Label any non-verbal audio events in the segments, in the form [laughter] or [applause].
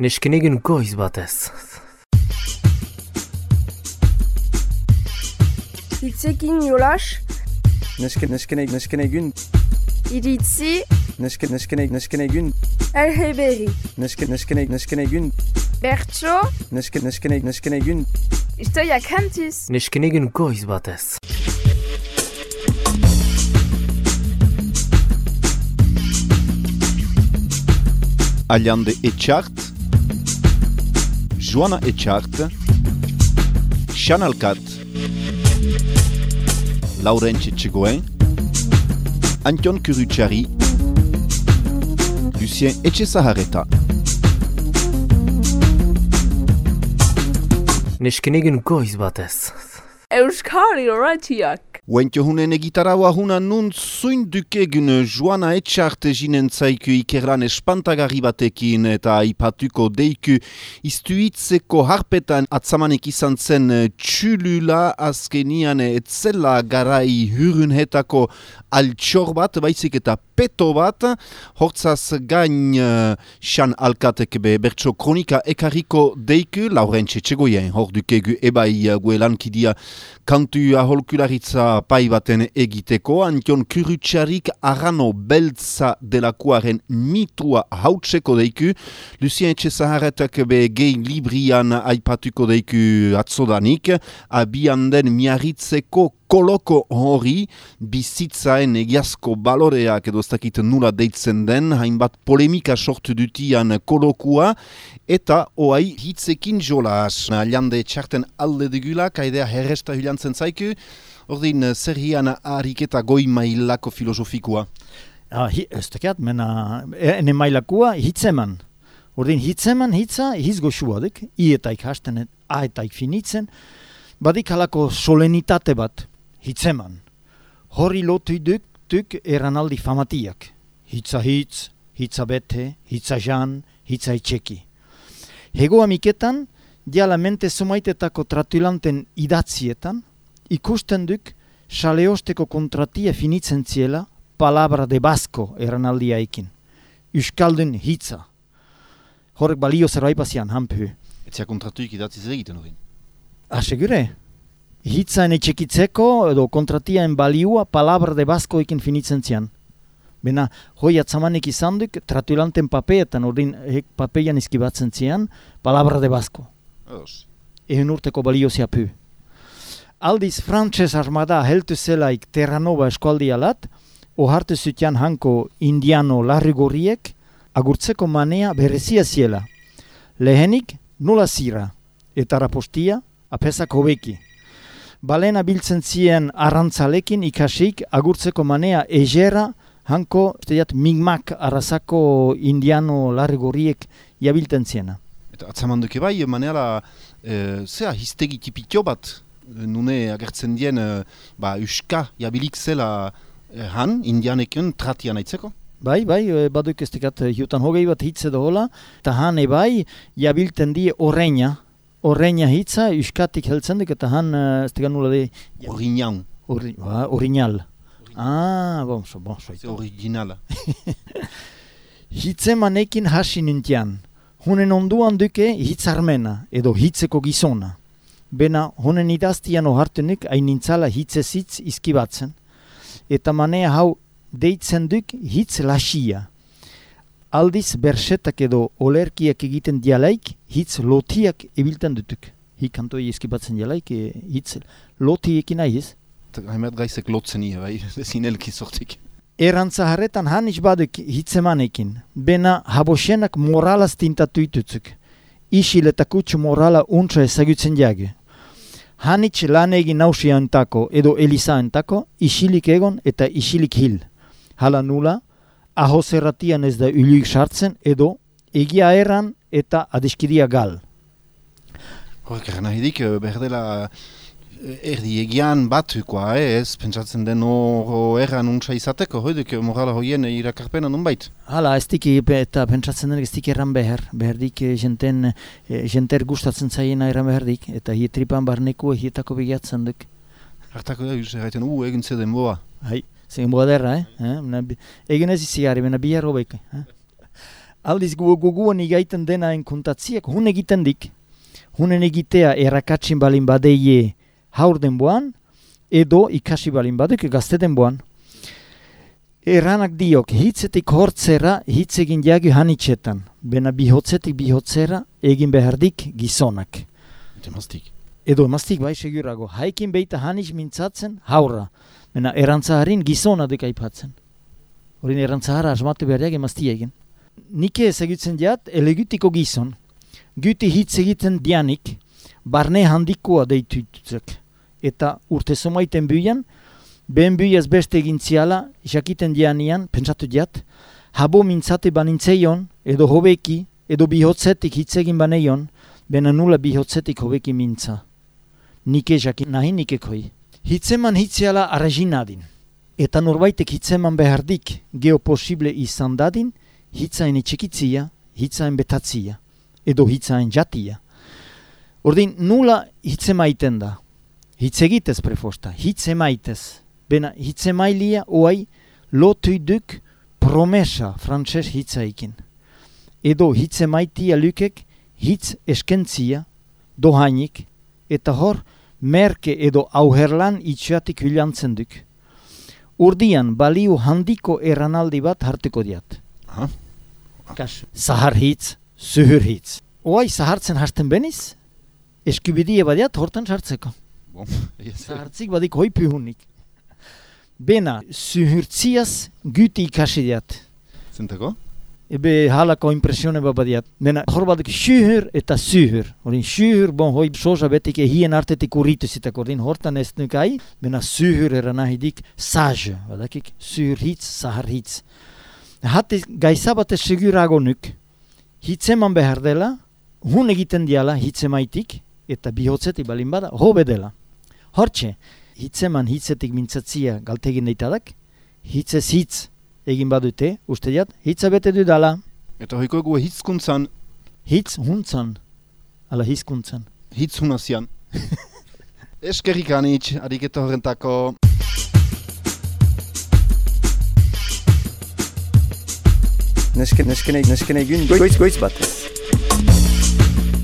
Nesken egin goiz batez. Hitzekin jolas, Nesken, nesken, nesken egun, iritzi, nesken, nesken, nesken egun, elheberri, nesken, nesken, nesken egun, bertso, nesken, nesken, nesken egun, historia kantuz. Nesken egin goiz batez. Allande Etxart, Joana Etxart, Xan Alkat, Laurentxe Txegoen, Antion Kurutxari, Lucien Etxezahareta. Nesken egin goiz batez. Euskari horretiak. Uentio hunen egitaraua huna nun zuin dukegun Joana Etxart jinen zaiku ikerlan espantagarri batekin eta aipatuko deiku. Istuitzeko harpetan atzamanik izan zen txulula azkenian etzela garai hurunhetako altxor bat, baizik eta peto bat, hortzaz gain uh, xan alkatek be bertso kronika ekarriko deiku, laurentxe txegoien, hor dukegu ebai uh, guelankidia kantu aholkularitza pai baten egiteko, antion kurutxarik arrano beltza delakoaren mitua hautseko deiku, Lucien Etxezaharretak be gehi librian aipatuko deiku atzodanik, abian den miarritzeko koloko hori bizitzaen egiazko baloreak edo ez dakit nula deitzen den, hainbat polemika sortu dutian kolokua, eta oai hitzekin jolas. Lande txarten alde dugula, kaidea herresta hilantzen zaiku, ordin zer hian ariketa goi mailako filosofikoa. Ah, hi, ez tekat, mena, ene mailakua hitzeman. Ordin hitzeman hitza, hiz goxuadik, i eta ikasten, a eta finitzen, badik halako solenitate bat, hitzeman. Horri lotu duk, duk eranaldi famatiak. Hitza hitz, hitza bete, hitza jan, hitza itxeki. Hego amiketan, dialamente somaitetako tratulanten idatzietan, ikusten duk, saleosteko kontratia finitzen ziela, palabra de basko eranaldia ekin. Euskaldun hitza. Horrek balio zerbait bazian, hanpu. Etzia kontratuik idatziz egiten hori. Asegure, hitzaen etxekitzeko edo kontratiaen balioa palabra de basko ekin finitzen zian. Bena, hoi atzamanek izan duk, tratulanten papeetan, ordin hek papeian izkibatzen zian, palabra de basko. Edos. Ehen urteko balio ziapu. Aldiz, frantses armada heltu zelaik Terranova eskualdi alat, ohartu zutian hanko indiano larrigorriek, agurtzeko manea berezia ziela. Lehenik, nula zira, eta rapostia, apesak hobeki. Balena biltzen zien arrantzalekin ikasik agurtzeko manea egera hanko estediat migmak arrazako indiano larrigorriek jabilten ziena. Eta atzamanduke bai, maneala, e, zea, hiztegi tipitio bat, e, nune agertzen dien, e, ba, uska jabilik zela e, han, indianeken tratian aitzeko? Bai, bai, baduk ez tekat hiutan hogei bat hitze dohola, eta han bai, jabilten die horreina, horreina hitza, uskatik heltzen duk, eta han, e, ez tekat nula de, Ori- ba, orinal. Ah, bon, so, bon, so, ze originala. [laughs] Hitzemanekin hasi nintian. Hunen onduan duke hitzarmena edo hitzeko gizona. Bena honen idaztian ohartunik hain nintzala hitzezitz izkibatzen. Eta manea hau deitzen duk hitz lasia. Aldiz bersetak edo olerkiak egiten dialaik hitz lotiak ebilten dutuk. Hikantoi izkibatzen dialaik e, hitz lotiekin nahiz. Eta Haimet gaizek lotzen ie, bai, [laughs] zinelki sortik. Erantza harretan hanis baduk hitzemanekin, bena habosenak moralaz tintatu itutzuk. Isil eta kutsu morala untsa ezagutzen jage. Hanitz lan egin nausiantako edo elisaentako isilik egon eta isilik hil. Hala nula, aho zerratian ez da ulik sartzen edo egia erran eta adiskiria gal. Horrek erren nahi dik, eh, behar dela eh, erdi egian bat, koa, eh, ez, pentsatzen den hor erran untsa izateko, hoiduk morala hoien irakarpena nunbait. Hala, ez dik eta pentsatzen den ez dik erran behar, behar dik eh, jenten, jenter gustatzen zaiena erran behar dik, eta hietripan barneku hietako bigatzen duk. Hartako da, juz, erraiten, u, egin zeden boa. Hai, zein boa derra, eh? eh? Egin ez izi gari, bena bihar hobek. Eh? Aldiz gu guguan igaiten denaen kontatziak, hun egiten dik. Hunen egitea errakatsin balin badeie haur denboan, edo ikasi balin baduk gazte denboan. Erranak diok, hitzetik hortzera hitz egin jagu hanitxetan. Bena bihotzetik bihotzera egin behardik gizonak. Demaztik. Edo emaztik bai segurago, haikin beita hanitz mintzatzen haurra. Bena erantzaharin gizona duk aipatzen. Horin erantzahara asmatu behar emazti egin. Nike ezagutzen diat, elegutiko gizon. Guti hitz egiten dianik, barne handikoa deitutzek. Eta urte somaiten buian, behen buiaz beste egin ziala, jakiten dianian, pentsatu diat, habo mintzate banintzeion, edo hobeki, edo bihotzetik hitz egin baneion, bena nula bihotzetik hobeki mintza. Nike jakin nahi nikekoi. Hitzeman hitziala arrezin nadin. Eta norbaitek hitzeman behardik geoposible izan dadin, hitzain etxekitzia, hitzain betatzia, edo hitzain jatia. Ordin, nula hitzemaiten da. Hitzegitez prefosta, hitzemaitez. Bena hitzemailia oai lotu duk promesa frantses hitzaikin. Edo hitzemaitia lukek hitz eskentzia, dohainik, eta hor merke edo auherlan itxatik hilantzen duk. Urdian balio handiko erranaldi bat hartuko diat. Aha. Kas, zahar hitz, zuhur hitz. Oai zahartzen hasten beniz, eskubidie badiat hortan sartzeko. Bon. [laughs] Zahartzik badik hoi pihunik. Bena, zuhurtziaz guti ikasi diat. Zentako? Ebe halako impresione bat badiat. Bena, hor badik suhur eta zuhur. Horin suhur, bon, hoi sosa betik hien artetik urritu zitak. Horin hortan ez nukai. Bena, zuhur era nahidik sage. Badakik, zuhur hitz, zahar hitz. Hati gaizabate segurago nuk. Hitzeman behar dela, hun egiten diala hitzemaitik, eta bihotzetik balin bada, hobe dela. Hortxe, hitzeman hitzetik mintzatzia galtegin deitadak, hitzez hitz egin badute, uste diat, hitza bete du dala, Eta hoiko gu hitzkuntzan, hitz huntzan, ala hizkuntzan. hitz hunazian. [laughs] Eskerrik anitz, ariketa horrentako. Nesken, neskenek, neskenegun, goiz, goiz batez.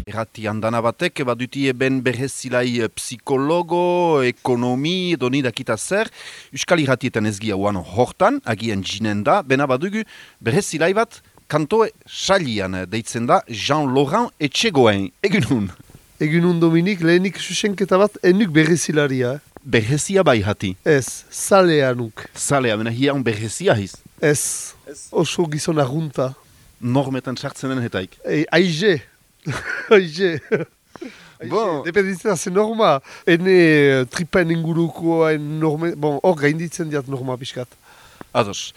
Errati handana batek, baduti eben berrezilai eh, psikologo, ekonomi, edo nidakita zer, Euskal Irratietan ez gia uan hortan, agian jinen da, bena badugu berrezilai bat, kantoe salian eh, deitzen da Jean-Laurent Etxegoen, egunun. Egunun Dominik, lehenik susenketa bat enuk berrezilaria. Berrezia bai hati, Ez, zaleanuk. zalea, bena hian berrezia hiz, Ez, oso gizon arrunta. normetan sartzen den hetaik. E, aize. [laughs] aize. Bon. Dependitzen da ze norma. Ene eh, tripen inguruko en norme... Bon, hor gainditzen diat norma pixkat. Ados.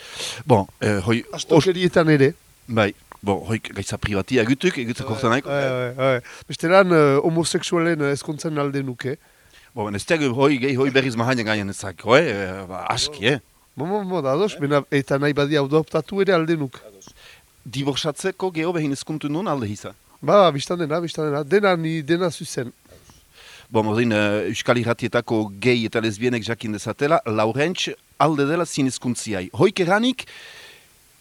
Bon, eh, hoi, Astokerietan ere. bai, bon, hoi gaitza privatia egutuk, egutuk hortan nahiko. Bai, bai, bai. Bestelan uh, homoseksualen uh, ezkontzen alde nuke. Bon, ez tegu hoi, gehi hoi berriz mahaina gainen ezako, eh? Ba, aski, eh? Mo, mo, da ados, bena, eta nahi badi adoptatu ere alde nuk. Diborsatzeko geho behin ezkuntu nun alde hisa. Ba, ba, biztan dena, biztan dena. Dena ni, dena zuzen. Bon, ordin, uh, Euskal Irratietako gay eta lesbienek jakin dezatela, Laurentz alde dela zinezkuntziai. Hoik eranik,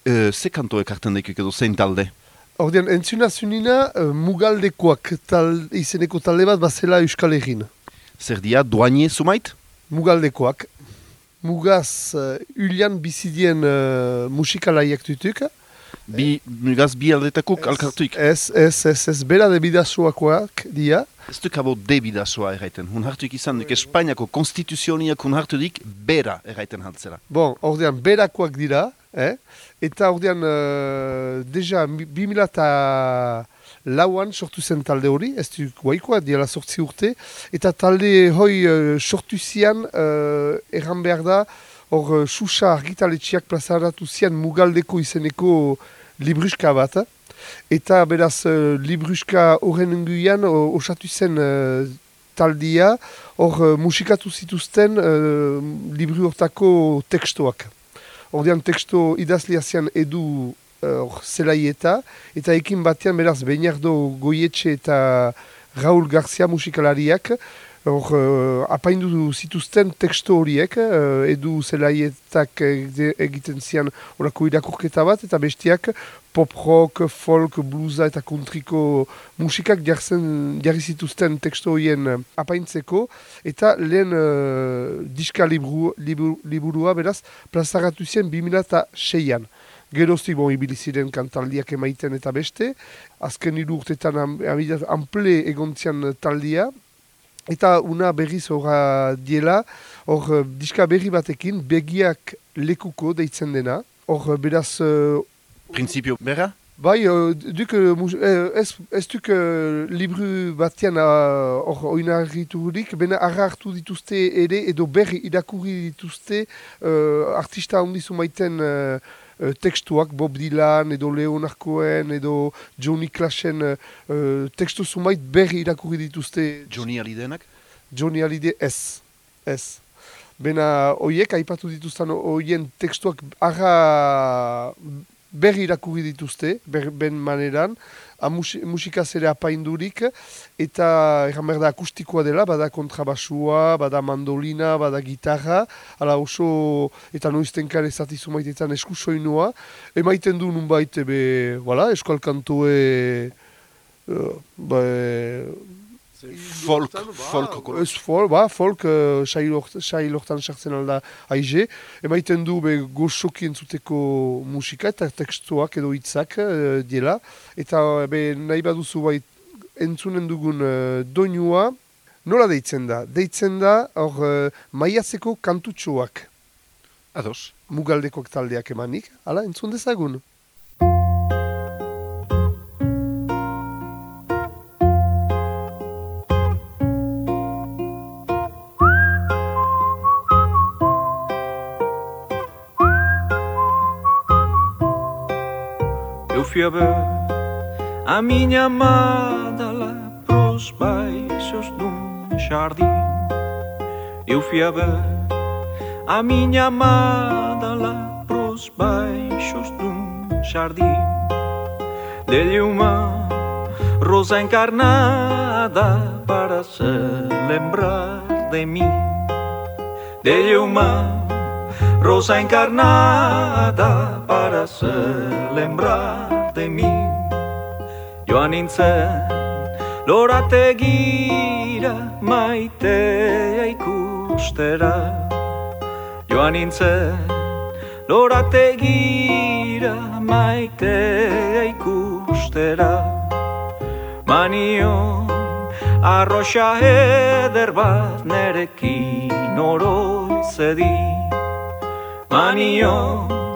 uh, ze kantoek hartzen daikik edo zein talde? Ordean, entzuna zunina, uh, mugaldekoak tal, izeneko talde bat bazela Euskal Herrin. Zer dia, doanie sumait? Mugaldekoak. Mugaz, uh, Ulian bizidien uh, musikalaiak tutuk. Bi, mugaz bi aldetakuk alkartuik. Ez, ez, ez, ez, bera de bidazoakoak dia. Ez duk abo debidasoa erraiten. Hun hartuik izan duk Espainiako konstituzioniak hun hartudik bera erraiten haltzera. Bon, ordean, berakoak dira, eh? eta ordean, uh, deja, mi- 2000 eta lauan sortu zen talde hori, ez du guaikoa, diala sortzi urte, eta talde hoi uh, sortu zian, uh, erran behar da, hor uh, susa argitaletxiak plazaratu zian mugaldeko izeneko libruska bat, eta beraz uh, libruska horren inguian uh, osatu zen uh, taldia, hor musikatu zituzten uh, libru hortako tekstoak. Ordean teksto idazlia zian edu hor zelaieta, eta ekin batean beraz Beñardo Goietxe eta Raul Garcia musikalariak hor, uh, apaindu zituzten teksto horiek, uh, edu zelaietak egite- egiten zian horako irakurketa bat, eta bestiak pop rock, folk, bluesa eta kontriko musikak jartzen, jarri zituzten teksto horien eh, apaintzeko, eta lehen uh, diska libru, liburu, liburua beraz plazaratu zen 2006an. Geroztik bon ibili ziren kantaldiak emaiten eta beste, azken hiru urtetan am- am- ample egontzian taldia, eta una berriz horra diela, hor eh, diska berri batekin begiak lekuko deitzen dena, hor eh, beraz eh, Prinzipio berra? Bai, uh, duk, uh, ez, ez duk uh, libru batean uh, hor oinarriturik, bena arra hartu dituzte ere edo berri irakurri dituzte uh, artista handizu maiten uh, uh, tekstuak, Bob Dylan edo Leonard Cohen edo Johnny Clashen uh, uh, tekstu zumait berri irakurri dituzte Johnny Alidenak? Johnny Hallyday ez, ez. Bena hoiek aipatu dituzten hoien tekstuak arra berri irakurri dituzte, ber, ben maneran, a musi, musikaz ere apaindurik, eta erran behar da akustikoa dela, bada kontrabasua, bada mandolina, bada gitarra, ala oso, eta noiztenkan ezatizu maitetan eskusoinua, emaiten du nunbait, ebe, voilà, eskual kantoe, uh, ba, Folk, Ba, folk, Ez folk, ba, folk, uh, sailortan sartzen alda aize. Emaiten du be gozoki entzuteko musika eta tekstuak edo hitzak uh, diela. Eta uh, be nahi baduzu bai entzunen dugun uh, doinua, nola deitzen da? Deitzen da hor uh, maiatzeko kantutxoak Ados. mugaldekoak taldeak emanik. Hala, entzun dezagun. A miña amada lá pros baixos dun xardín. Eu fui a ver a miña amada lá pros baixos dun xardín. Delle uma rosa encarnada para se lembrar de mí. Delle uma rosa encarnada para se lembrar de mí. Joan nintzen lorategira maitea ikustera. Joan nintzen lorategira maitea ikustera. Manion arroxa eder bat nerekin oroizedi. Manion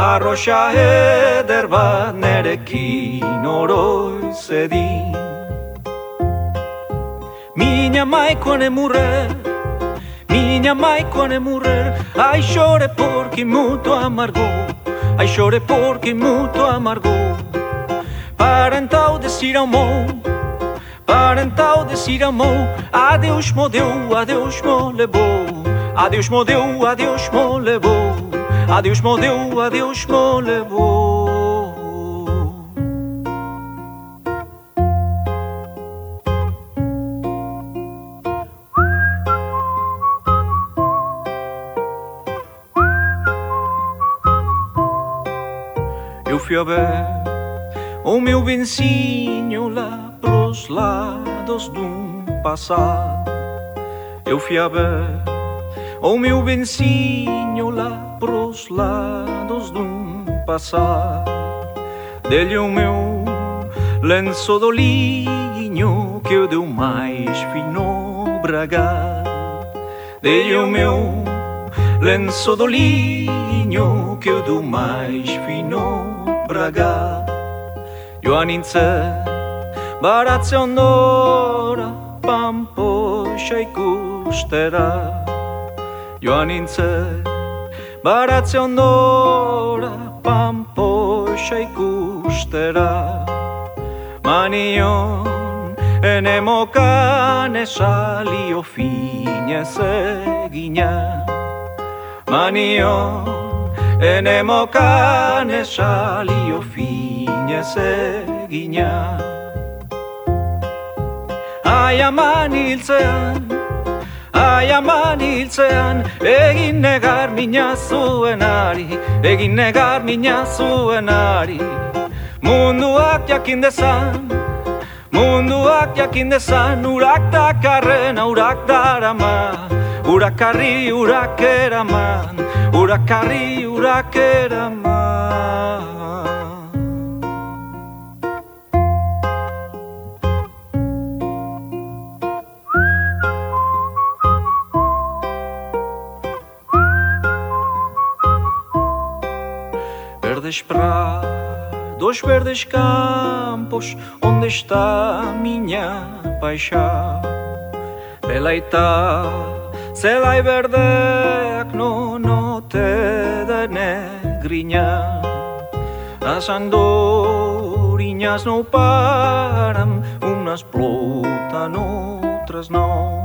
Arroxa eder bat nerekin oroiz edin Mina maikoan emurrer, mina maikoan emurrer Aixore porki mutu amargo, aixore porki mutu amargo. Parentau desira o mou, parentau desira o mou Adeus mo deu, adeus mo levou, adeus mo deu, adeus mo levou. Adeus mo deu, adeus mo levou Eu fui a ver o meu bencinho lá pros lados de um passar. Eu fui a ver o meu bencinho lá pros lados de um passar. Dele o meu lenço do linho que eu deu mais fino bragar. Dele o meu lenço do linho que eu dou mais fino braga Joan nintzen baratze ondora pampoxa ikustera Joan nintzen baratze ondora pampoxa ikustera. Manion enemokan esalio finez egina. Manion enemokan esalio finez egina. Ai aman hiltzean Ai aman hiltzean egin negar mina zuenari Egin negar mina zuenari Munduak jakin dezan Munduak jakin dezan urak dakarren urak darama. Urakarri urak eraman Urakarri urak eraman verdes prados, verdes campos, onde está minha paixão. Belaita, selai e verdec, no note da negrinha. As andorinhas não param, umas plotan, outras não.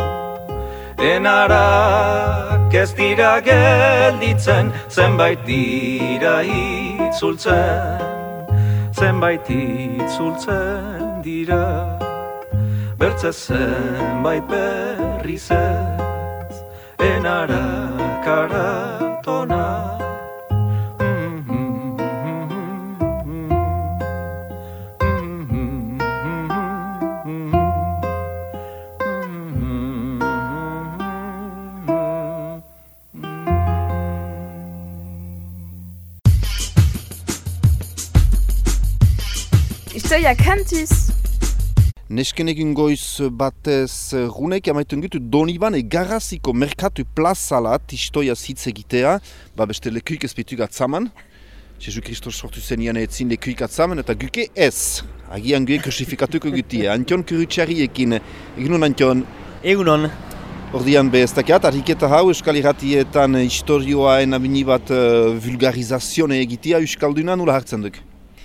Enara, ez dira gelditzen zenbait dira hi itzultzen, zenbait itzultzen dira, bertze zenbait berriz ez, enarak aratona. Historia kantis. Nesken egin goiz batez runek amaiten gitu Doniban egarraziko merkatu plazalat istoia zitz egitea, ba beste lekuik ez bitu gatzaman. Jesu Kristos sortu zenian etzin lekuik atzaman eta guke ez. Agian gue krusifikatuko gutie. Antion kurutxarriekin, egin nun Antion, Egunon, Ordian be ez dakiat, argiketa hau Euskal Irratietan historioaen abini bat uh, vulgarizazione egitea Euskalduna nula hartzen duk.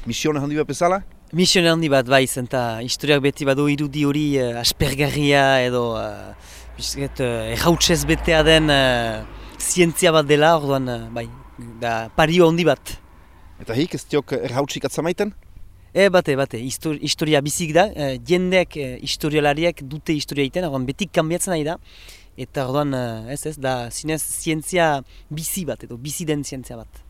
Misione handi bat bezala? Mision handi bat bai zen, historiak beti badu irudi hori uh, aspergarria edo uh, bizket, uh, errautsez betea den uh, zientzia bat dela, orduan uh, bai, da pario handi bat. Eta hik ez diok erhautsik atzamaiten? E, bate, bate, histor, historia bizik da, uh, jendeak, uh, historialariak dute historia egiten, orduan betik kanbiatzen nahi da, eta orduan, uh, ez ez, da zinez zientzia bizi bat, edo bizi den zientzia bat.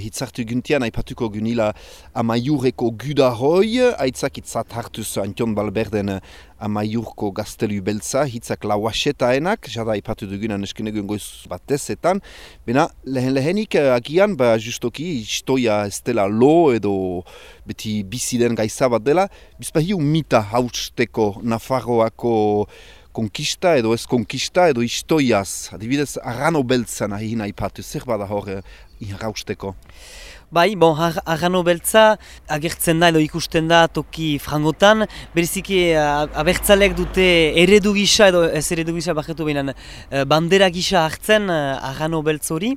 Hitzartu guntian aipatuko gunila amaiurreko gudaroi, aitzak hitzat hartuz Antion Balberden amaiurko gaztelu beltza, hitzak lauasetaenak, jada aipatu dugunan eskenegun goiz batezetan. Bena, lehen lehenik eh, agian, ba justoki, historia ez dela lo edo beti biziden gaiza bat dela, bizpahiu mita hausteko Nafarroako konkista edo ez konkista edo historiaz, adibidez, arrano beltzan ahi aipatu, zer bada hor inrausteko. Bai, bon, ar arrano beltza agertzen da edo ikusten da toki frangotan, beriziki abertzalek dute eredu gisa edo ez eredu gisa bajetu behinan uh, bandera gisa hartzen uh, arrano beltz hori.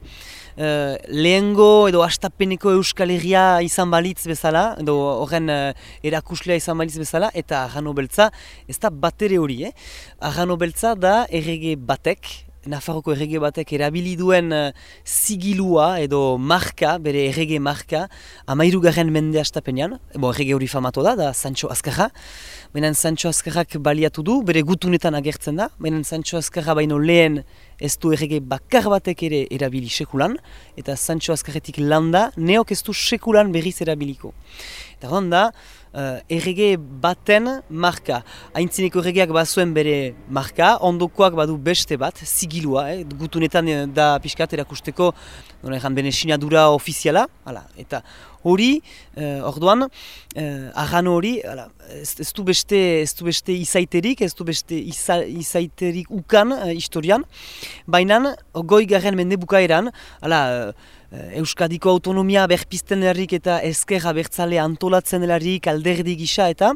Uh, lehengo edo astapeneko Euskal Herria izan balitz bezala, edo horren erakuslea izan balitz bezala, eta arrano beltza ez da batere hori, eh? Arrano beltza da errege batek, Nafarroko errege batek erabili duen uh, zigilua edo marka, bere errege marka, amairu garen mende astapenean, bo errege hori famatu da, da Sancho Azkarra. Benen Sancho Azkarrak baliatu du, bere gutunetan agertzen da, benen Sancho Azkarra baino lehen ez du errege bakar batek ere erabili sekulan, eta Sancho Azkarretik landa, neok ez du sekulan berriz erabiliko. Eta da, uh, errege baten marka. Aintzineko erregeak bazuen bere marka, ondokoak badu beste bat, zigilua, eh? gutunetan eh, da pixkat erakusteko, egan bene sinadura ofiziala, hala, eta hori, uh, orduan, uh, arrano hori, hala, ez, ez, du beste, ez du beste izaiterik, ez du beste iza, izaiterik ukan uh, historian, baina goi garen mende bukaeran, hala, Euskadiko autonomia berpizten errik eta ezkerra bertzale antolatzen delarik alderdi gisa eta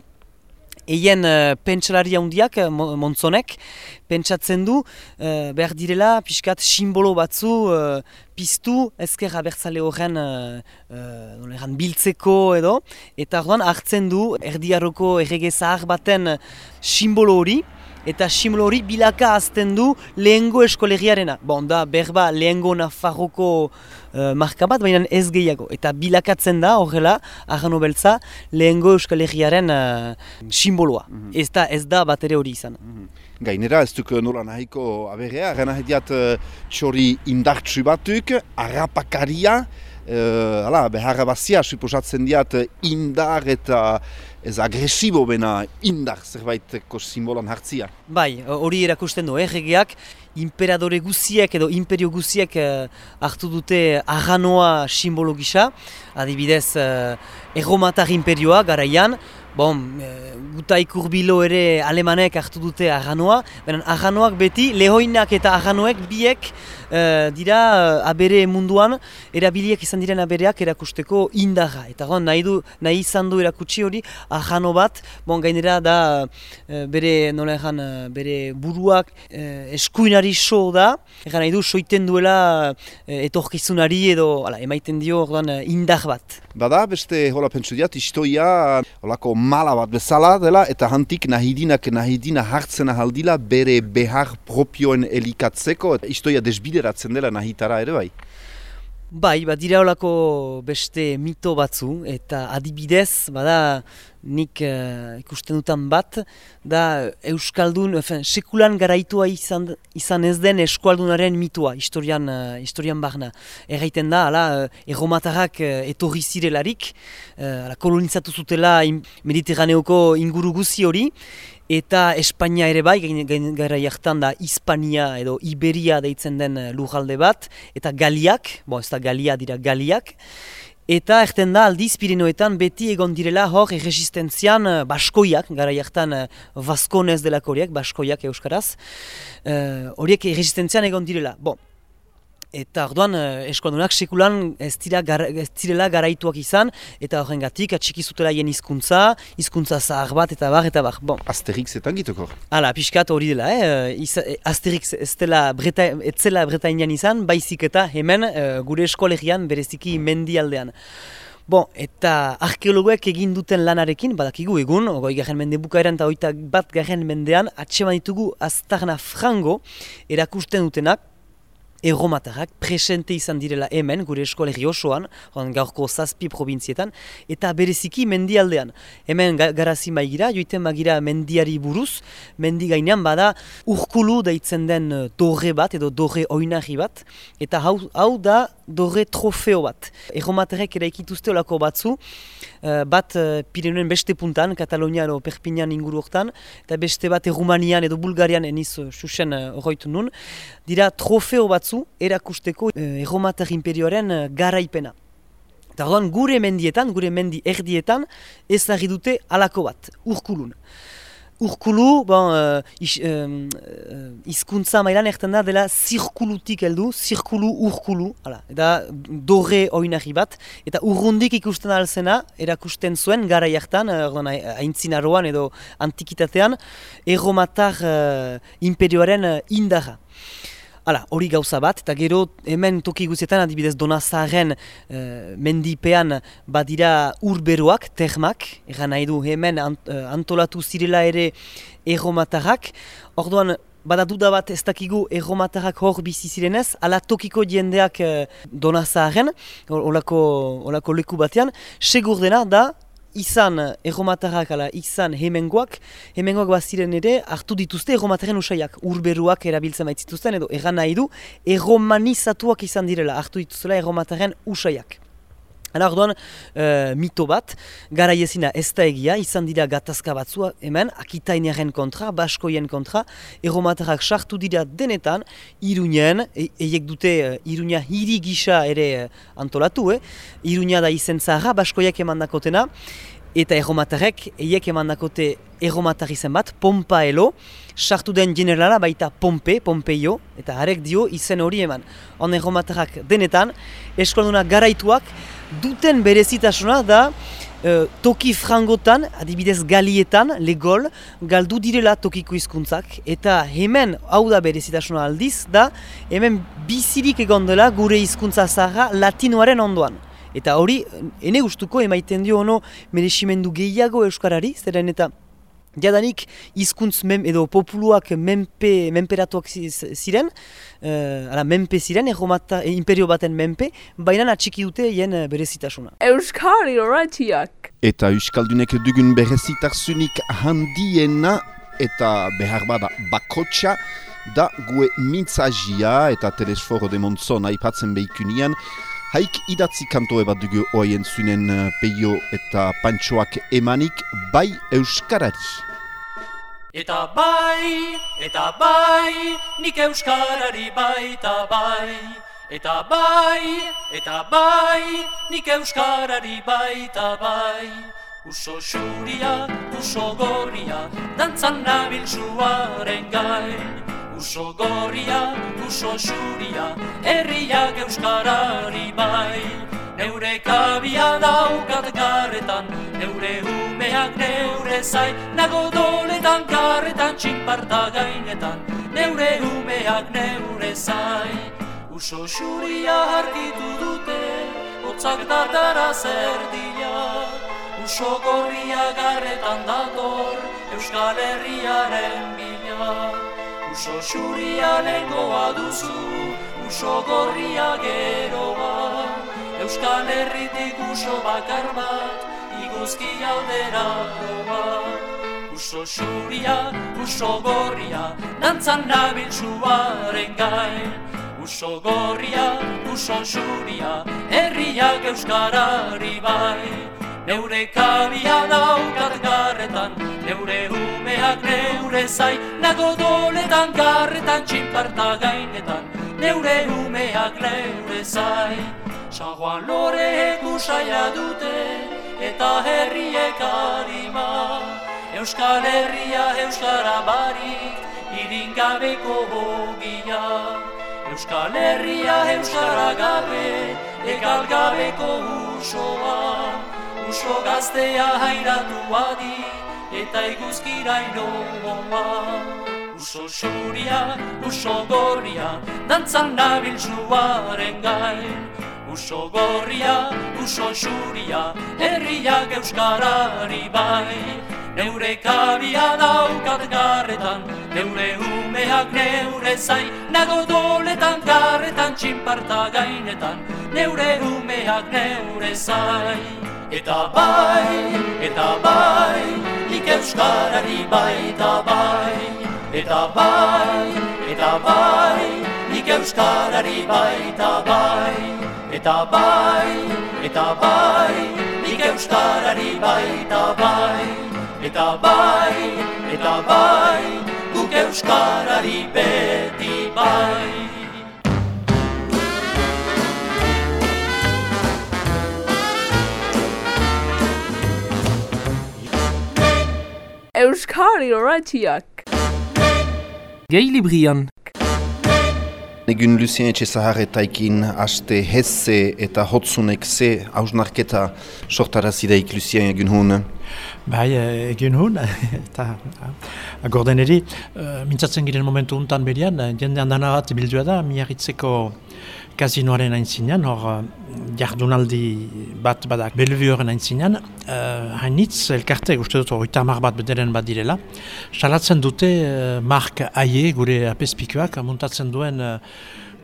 Eien uh, pentsalari handiak, Montzonek, pentsatzen du, uh, behar direla, pixkat simbolo batzu, uh, piztu ezker abertzale horren uh, uh, biltzeko edo, eta orduan hartzen du erdiarroko errege baten simbolo hori, eta simbolo hori bilaka azten du lehengo eskolegiarena. Bon, da berba lehengo Nafarroko uh, marka bat, baina ez gehiago. Eta bilakatzen da horrela, argano beltza, lehengo eskolegiaren uh, simboloa. Mhm. Ez da ez da bat ere hori izan. Gainera, ez duk nola nahiko aberrea, gana hediat uh, txori indartsu batuk, harrapakaria, uh, ala, beharra bazia, suposatzen diat eh, indar eta ez agresibo bena indar zerbaiteko simbolan hartzia. Bai, hori erakusten du, erregeak, imperadore guziek edo imperio guziek eh, hartu dute arganoa simbolo gisa, adibidez eh, erromatar imperioa garaian, bon, eh, guta ikurbilo ere alemanek hartu dute arganoa, benen arganoak beti, lehoinak eta arganoek biek eh, dira eh, abere munduan, erabiliek izan diren abereak erakusteko indarra. Eta gon, nahi, du, nahi izan du erakutsi hori argano bat, bon, gainera da eh, bere, nola egan, bere buruak eh, eskuinari so da, egan nahi du soiten duela eh, etorkizunari edo ala, emaiten dio orduan eh, indar bat. Bada, beste hola pentsu diat, istoia holako mala bat bezala dela, eta hantik nahidinak nahidina hartzen ahaldila bere behar propioen elikatzeko, eta istoia desbideratzen dela nahitara ere bai. Bai, bat dira olako beste mito batzu, eta adibidez, bada nik uh, ikusten dutan bat, da Euskaldun, efen, sekulan garaitua izan, izan ez den eskualdunaren mitoa, historian, uh, historian barna. Erraiten da, ala, uh, erromatarrak uh, etorri zirelarik, uh, ala, kolonizatu zutela in, mediterraneoko inguru guzi hori, Eta Espainia ere bai, gara jartan da Hispania edo Iberia deitzen den eh, lurralde bat, eta Galiak, bo ez da Galia dira Galiak, eta erten da aldiz Pirinoetan beti egon direla hor erresistentzian eh, Baskoiak, gara jartan uh, Vaskonez delako horiek, Baskoiak euskaraz, horiek erresistentzian egon direla. Bon, Eta orduan eh, eskualdunak sekulan ez, dira ez direla garaituak izan, eta horrengatik atxiki zutela hien hizkuntza, hizkuntza zahar bat eta bar eta bar. Bon, Asterixetan gitoko. hala, pixkat hori dela, eh? Iza, eh, Asterix ez dela Breta, ez zela Bretainian izan, baizik eta hemen eh, gure eskolegian bereziki mendialdean. Bon, eta arkeologoek egin duten lanarekin, badakigu egun, ogoi garen mende bukaeran eta oita bat garen mendean, atseman ditugu aztarna frango erakusten dutenak, erromatarrak presente izan direla hemen, gure eskolegi osoan, gaurko zazpi provintzietan, eta bereziki mendialdean. Hemen ga, garazi maigira, joiten magira mendiari buruz, mendi gainean bada urkulu deitzen den eh, dorre bat, edo dorre oinarri bat, eta hau, hau da dorre trofeo bat. Erromatarrek eraikituzte olako batzu, eh, bat uh, Pirenoen beste puntan, Katalonia edo Perpignan inguru hortan, eta beste bat Erumanian edo Bulgarian eniz susen horroitu nun, dira trofeo batzu erakusteko Erromatar imperioaren garaipena. Eta orduan gure mendietan, gure mendi erdietan, ezagri alako bat, urkulun. Urkulu, bon, uh, is, um, uh, izkuntza mailan erten da dela zirkulutik heldu, zirkulu urkulu, hala, eta dorre oinarri bat, eta urrundik ikusten alzena, erakusten zuen gara jartan, uh, aintzinaroan edo antikitatean, erromatar uh, imperioaren uh, indarra. Hala, hori gauza bat, eta gero hemen toki guzietan adibidez Donazaren uh, mendipean badira urberoak, termak, egan nahi du hemen ant, eh, antolatu zirela ere erromatarrak, orduan bada duda bat ez dakigu erromatarrak hor bizi zirenez, ala tokiko jendeak uh, Donazaren, olako, olako leku batean, segur dena da izan erromatarrak ala izan hemengoak, hemengoak baziren ere hartu dituzte erromataren usaiak, urberuak erabiltzen baitzituzten edo erran nahi du erromanizatuak izan direla, hartu dituzela erromataren usaiak. Hala orduan, uh, mito bat, garaiezina ez da egia, izan dira gatazka batzua hemen, akitainaren kontra, baskoien kontra, erromatarrak sartu dira denetan, irunien, e, eiek dute uh, irunia hiri gisa ere uh, antolatu, eh? irunia da izen zaharra, baskoiak emandakotena, eta erromatarrek, eiek emandakote erromatar izen bat, pompa elo, sartu den generala baita pompe, pompeio, eta harek dio izen hori eman. On erromatarrak denetan, eskoldunak garaituak, duten berezitasuna da eh, toki frangotan, adibidez galietan, legol, galdu direla tokiko hizkuntzak eta hemen, hau da berezitasuna aldiz, da hemen bizirik egon dela gure hizkuntza zaharra latinoaren ondoan. Eta hori, ene gustuko emaiten dio ono meresimendu gehiago euskarari, zeren eta Jadanik hizkuntz mem edo populuak menpe, menperatuak zi- ziren, uh, ala menpe ziren, erromata, e, imperio baten menpe, baina atxiki dute hien eh, berezitasuna. Euskari horretiak. Eta Euskaldunek dugun berezitasunik handiena eta behar bada bakotxa da gue mintzagia eta telesforo de Montzon aipatzen behikunian haik idatzi kantoe bat dugu oaien zunen eh, peio eta pantxoak emanik bai Euskarari. Eta bai, eta bai, nik euskarari baita bai. Eta bai, eta bai, nik euskarari baita bai. Uso xuria, uso gorria, dantzan nabil suaren gain. Uso gorria, uso xuria, herriak euskarari bai. Neure kabia daukat garretan, neure umeak neure zai, nago doletan garretan txinparta gainetan, neure umeak neure zai. Uso xuria argitu dute, hotzak datara zer dila, uso gorria garretan dator, Euskal Herriaren bila. Uso xuria lengoa duzu, uso gorria geroa, Euskal Herritik uso bakar bat, iguzki aldera doa. Uso xuria, uso gorria, dantzan nabil suaren gain. Uso gorria, uso xuria, herriak euskarari bai. Neure kabia daukat garretan, neure umeak neure zai, nago doletan garretan txinparta gainetan, neure umeak neure zai. San Juan lore gusaia dute, eta herriek harima, Euskal Herria Euskara barik, iringabeko hogia. Euskal Herria Euskara gabe, egal gabeko usoa. Uso gaztea hairatu adi, eta iguzkira inoa. Uso xuria, uso gorria, dantzan nabil suaren gain. Uso gorria, uso xuria, herriak euskarari bai. Neure kabia daukat garretan, neure umeak neure zai, nago doletan garretan txinparta gainetan, neure umeak neure zai. Eta bai, eta bai, nik euskarari baita bai. Eta bai, eta bai, nik euskarari baita bai. Eta bai, eta bai, nik euskarari baita bai. Eta bai, eta bai, guk euskarari beti bai. Euskari horretiak. Gehi librian. Egun Lucien Etxezaharretaikin haste hesse eta hotzunek ze hausnarketa sortarazideik Lucien egun hun. Bai, eh, egin hun, [laughs] eta ah, gordeneri, uh, mintzatzen giren momentu untan berian, eh, jende handana bat bildua da, miarritzeko kasinoaren aintzinean, hor jardunaldi bat badak Bellevue-oren aintzinean, uh, hainitz elkarte, uste dut oita mar bat bederen bat direla, salatzen dute uh, Mark Aie, gure apespikoak, muntatzen duen uh,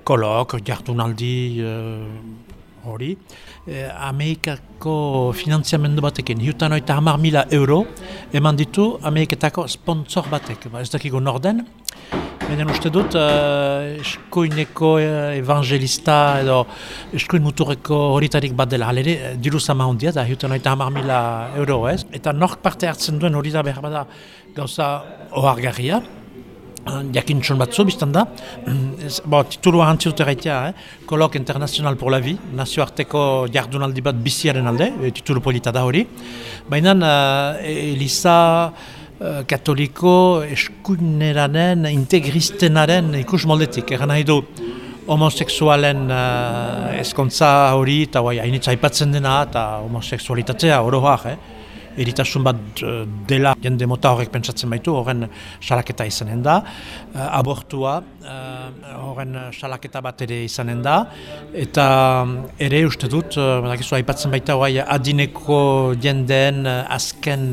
kolok, jardunaldi uh, hori, eh, Amerikako finanziamendu batekin, hiutan oita hamar mila euro, eman ditu Ameriketako sponsor batek, ba, ez dakigu norden, Baina uste dut, uh, eskuineko uh, evangelista edo eskuin muturreko horitarik bat dela. Halere, diru zama hondia da, hiutan oita hamar mila euro ez. Eta nork parte hartzen duen hori da behar bada gauza ohargarria. Jakintxon batzu, biztan da. Ez, bo, titulua hantzi dute gaitea, eh? Kolok International pour la Vie, nazioarteko jardunaldi bat biziaren alde, e, titulu polita da hori. Baina uh, Elisa uh, katoliko eskuineranen, integristenaren ikus moldetik, eran nahi du homoseksualen uh, eskontza hori eta hainitza aipatzen dena eta homoseksualitatea oroak, eh? Eritasun bat uh, dela jende mota horrek pentsatzen baitu, horren salaketa izanen da, uh, abortua uh, horren salaketa bat ere izanen da, eta ere uste dut, uh, aipatzen baita bai, adineko jendeen azken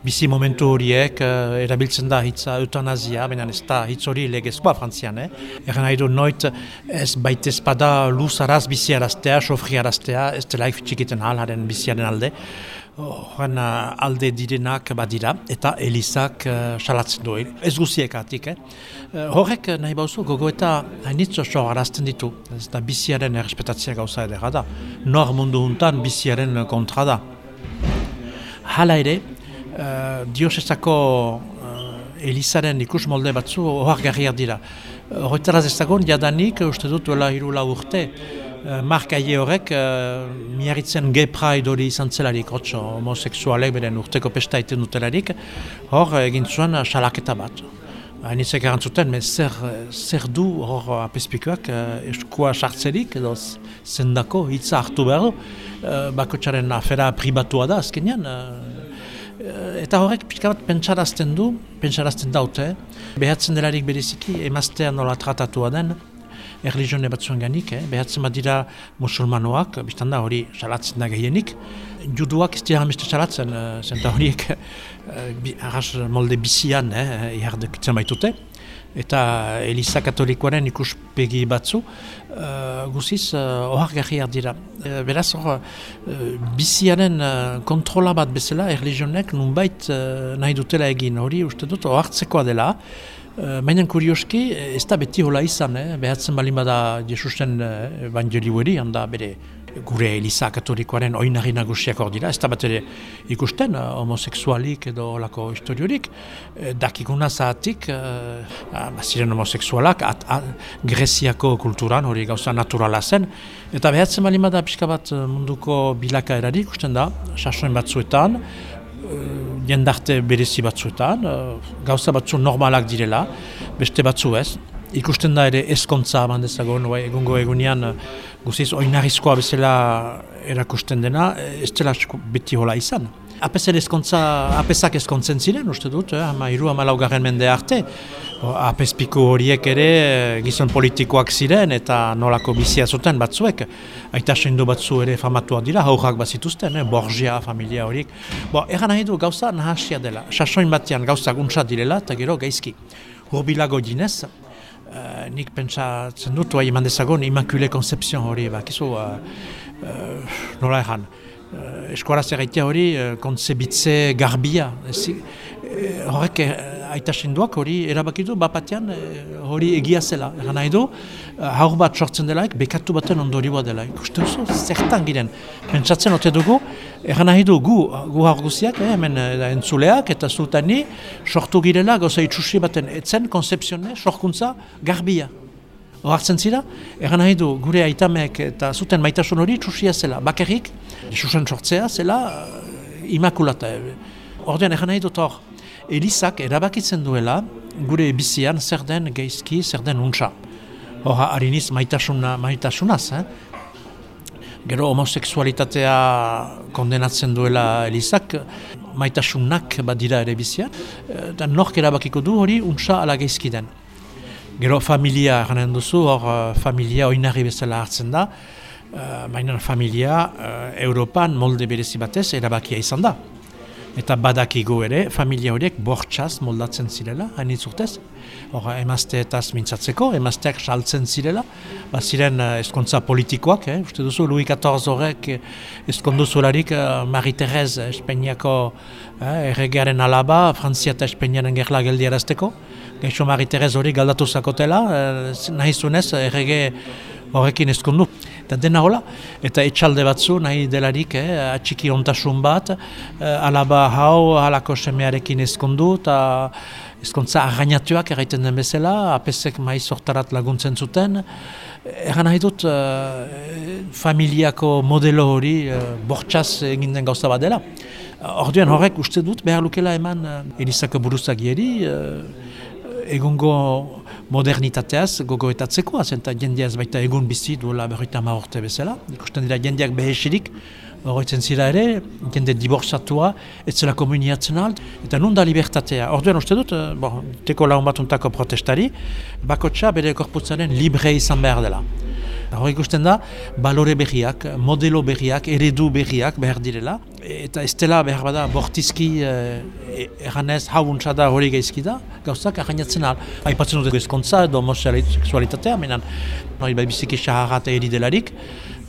bizi momentu horiek erabiltzen da hitza eutanazia, baina ez da hitz hori legezkoa frantzian, eh? Egan nahi du noit ez baita espada luz bizi araztea, sofri araztea, ez dela txikiten alaren biziaren alde. Horren uh, alde direnak badira eta Elizak uh, salatzen du, ez guziek atik. Eh? Uh, horrek nahi bauzu gogo eta hainitzo so arazten ditu, ez da biziaren errespetatzea gauza edera da. Nor mundu huntan biziaren kontra da. Hala ere, uh, diosesako uh, Elizaren ikus molde batzu ohargarriak dira. Horretaraz ez dagoen, jadanik, uste dut, duela irula urte, uh, Mark Aie horrek, uh, miarritzen gay pride hori izan zelarik, hotzo, homoseksualek beren urteko pesta iten dutelarik, hor egin zuen salaketa bat. Hainitzek erantzuten, zer, zer du hor apespikoak uh, eskua sartzerik edo zendako hitza hartu behar du, uh, bakotxaren afera pribatua da azkenean, eta horrek pixka bat pentsarazten du, pentsarazten daute, behatzen delarik bereziki emaztean nola tratatua den, erlizione batzuen ganik, eh? behatzen bat dira musulmanoak, biztan da hori salatzen da gehienik, juduak ez dira hameste salatzen, uh, zenta horiek uh, molde bizian, eh, ihardek baitute, eta Eliza Katolikoaren ikuspegi batzu, uh, guziz, uh, ohargarriak dira. Uh, beraz, uh, biziaren uh, kontrola bat bezala, erligionek nunbait uh, nahi dutela egin hori, uste dut, ohartzekoa dela, Baina kurioski, ez da beti hola izan, eh? behatzen balin bada Jesusen uh, evangelio handa bere gure Eliza Katolikoaren oinari nagusiak hor dira, ez da bat ere ikusten homoseksualik edo olako historiorik, dakikuna zahatik, uh, baziren homoseksualak, at, Greziako kulturan hori gauza naturala zen, eta behatzen bali da pixka bat munduko bilaka erarik, ikusten da, sasoen batzuetan, jendarte berezi batzuetan, gauza batzu normalak direla, beste batzu ez, ikusten da ere eskontza mandezagon, bai, egungo egunean eh, guziz oinarizkoa bezala erakusten dena, eh, ez dela beti hola izan. Apezen eskontza, apesak eskontzen ziren, uste dut, eh, ama iru ama laugarren mende arte. Apezpiko horiek ere eh, gizon politikoak ziren eta nolako bizia zuten batzuek. Aita sendu batzu ere famatua dira, haurrak bat zituzten, eh, Borgia, familia horiek. Bo, egan nahi du gauza nahasia dela. Sasoin batean gauzak untsa direla eta gero gaizki. Urbilago dinez, Uh, nik pentsatzen dut, bai eman dezagon, Immaculée Conception hori, bakizu, uh, uh, nola egan, uh, eskuara zerraitea hori, uh, kontzebitze garbia, horrek aita senduak hori erabakitu bapatean hori egia zela. Egan nahi du, haur bat sortzen delaik, bekatu baten ondori bat delaik. Uste oso, zertan giren. Pentsatzen ote dugu, egan nahi du gu, gu haur guziak, eh, hemen entzuleak eta zutani, sortu girela, goza itxusi baten etzen, konzepzione, sorkuntza, garbia. Oartzen zira, egan nahi du, gure aitamek eta zuten maitasun hori itxusia zela. Bakerrik, isusen sortzea zela, imakulata. Ordean, egan nahi dut hor, Elizak erabakitzen duela gure bizian zer den geizki, zer den untsa. Hora, hariniz maitasuna, maitasunaz, eh? Gero homoseksualitatea kondenatzen duela Elizak, maitasunak badira ere bizian, eta nork erabakiko du hori untsa ala geizki den. Gero familia eranen duzu, hor eh, familia oinarri bezala hartzen da, uh, familia uh, Europan molde berezi batez erabakia izan da. Eta badakigu ere, familia horiek bortxaz moldatzen zirela, hain itzurtez. Hor, emazteetaz mintzatzeko, emazteak saltzen zirela. Ba, ziren eskontza politikoak, eh? uste duzu, Louis XIV horrek eh, eskondu zularik uh, Marie-Therese Espainiako eh, erregearen alaba, Frantzia eta Espainiaren gerla geldi erazteko. Gaixo Marie-Therese hori galdatu zakotela, eh, nahi zunez, errege horrekin eskondu. Eta dena hola, eta etxalde batzu nahi delarik, eh, atxiki ontasun bat, eh, alaba hau halako semearekin ezkondu, eta ezkontza arrainatuak erraiten den bezala, apesek maiz sortarat laguntzen zuten. Egan nahi dut, eh, familiako modelo hori eh, bortxaz egin den gauza bat dela. Orduan horrek uste dut behar lukela eman uh, Elizako buruzak egungo modernitateaz gogoetatzeko, zenta jendea ez baita egun bizi duela berroita urte bezala. Ikusten dira jendeak behesirik, horretzen zira ere, jende diborzatua, ez zela komuniatzen alt, eta nun da libertatea. Orduan uste dut, eh, bon, teko laun batuntako protestari, bakotxa bere korputzaren libre izan behar dela. Hor ikusten da, balore berriak, modelo berriak, eredu berriak behar direla. Eta ez dela behar bada bortizki eh, erranez hauntza da hori gaizki da, gauzak arrainatzen al. Aipatzen dut ezkontza edo homosexualitatea, menan hori bai biziki xaharra eta eridelarik.